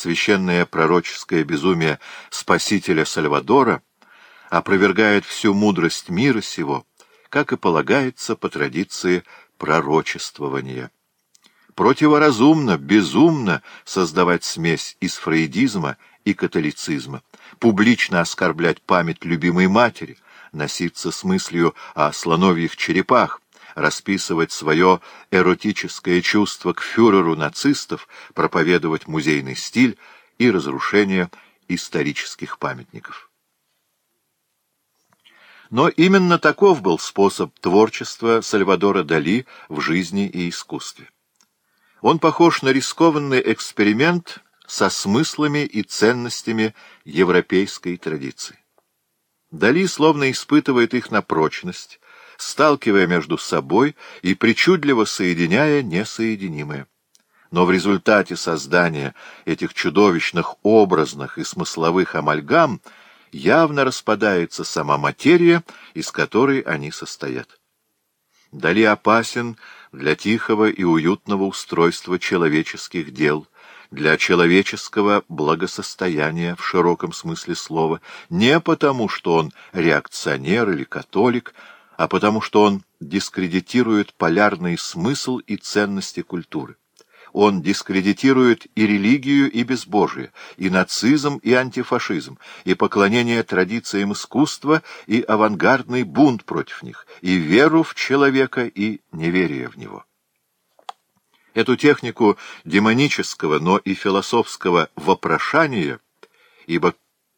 священное пророческое безумие Спасителя Сальвадора опровергает всю мудрость мира сего, как и полагается по традиции пророчествования. Противоразумно, безумно создавать смесь из фрейдизма и католицизма, публично оскорблять память любимой матери, носиться с мыслью о слоновьих черепах, расписывать свое эротическое чувство к фюреру нацистов, проповедовать музейный стиль и разрушение исторических памятников. Но именно таков был способ творчества Сальвадора Дали в жизни и искусстве. Он похож на рискованный эксперимент со смыслами и ценностями европейской традиции. Дали словно испытывает их на прочность, сталкивая между собой и причудливо соединяя несоединимое. Но в результате создания этих чудовищных образных и смысловых амальгам явно распадается сама материя, из которой они состоят. Дали опасен для тихого и уютного устройства человеческих дел, для человеческого благосостояния в широком смысле слова, не потому, что он реакционер или католик, а потому что он дискредитирует полярный смысл и ценности культуры. Он дискредитирует и религию, и безбожие, и нацизм, и антифашизм, и поклонение традициям искусства, и авангардный бунт против них, и веру в человека, и неверие в него. Эту технику демонического, но и философского вопрошания, ибо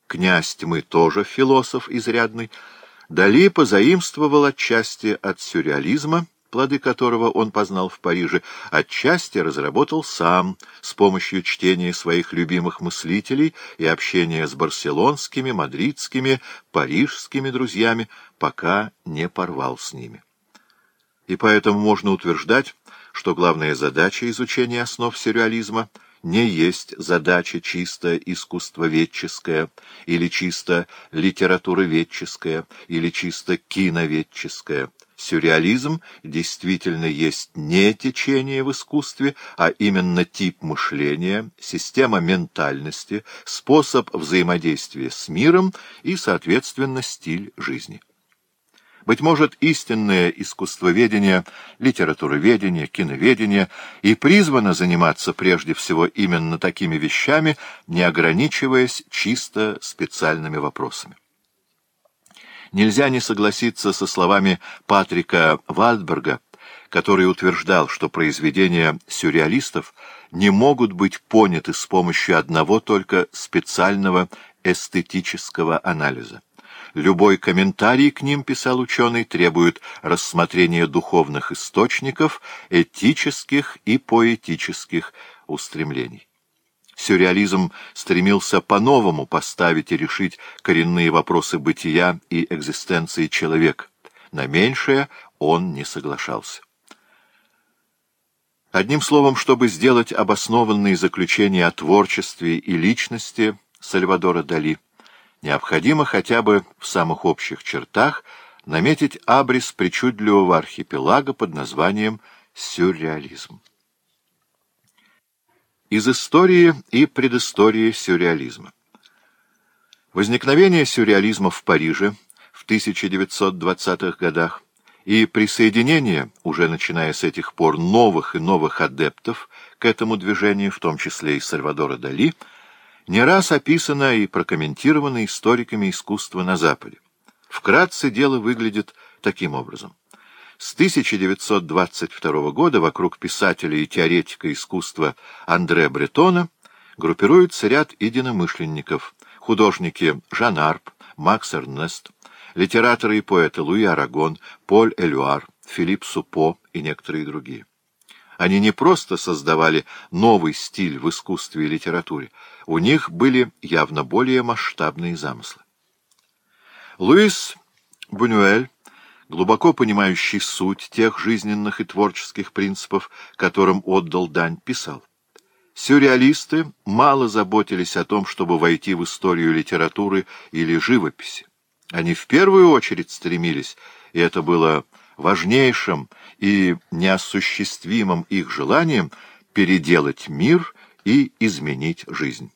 князь мы тоже философ изрядный, Дали позаимствовал отчасти от сюрреализма, плоды которого он познал в Париже, отчасти разработал сам с помощью чтения своих любимых мыслителей и общения с барселонскими, мадридскими, парижскими друзьями, пока не порвал с ними. И поэтому можно утверждать, что главная задача изучения основ сюрреализма — не есть задача чисто искусствоведческая, или чисто литературоведческая, или чисто киноведческая. Сюрреализм действительно есть не течение в искусстве, а именно тип мышления, система ментальности, способ взаимодействия с миром и, соответственно, стиль жизни. Быть может, истинное искусствоведение, литературоведение, киноведение и призвано заниматься прежде всего именно такими вещами, не ограничиваясь чисто специальными вопросами. Нельзя не согласиться со словами Патрика Вальдберга, который утверждал, что произведения сюрреалистов не могут быть поняты с помощью одного только специального эстетического анализа. Любой комментарий к ним, писал ученый, требует рассмотрения духовных источников, этических и поэтических устремлений. Сюрреализм стремился по-новому поставить и решить коренные вопросы бытия и экзистенции человека. На меньшее он не соглашался. Одним словом, чтобы сделать обоснованные заключения о творчестве и личности Сальвадора Дали, необходимо хотя бы в самых общих чертах наметить абрис причудливого архипелага под названием сюрреализм. Из истории и предыстории сюрреализма. Возникновение сюрреализма в Париже в 1920-х годах и присоединение, уже начиная с этих пор, новых и новых адептов к этому движению, в том числе и Сальвадора Дали – не раз описана и прокомментирована историками искусства на Западе. Вкратце дело выглядит таким образом. С 1922 года вокруг писателя и теоретика искусства Андре Бретона группируется ряд единомышленников, художники Жан Арп, Макс Эрнест, литераторы и поэты Луи Арагон, Поль Элюар, Филипп Супо и некоторые другие. Они не просто создавали новый стиль в искусстве и литературе, у них были явно более масштабные замыслы. Луис Бунюэль, глубоко понимающий суть тех жизненных и творческих принципов, которым отдал дань, писал. Сюрреалисты мало заботились о том, чтобы войти в историю литературы или живописи. Они в первую очередь стремились, и это было важнейшим и неосуществимым их желанием переделать мир и изменить жизнь.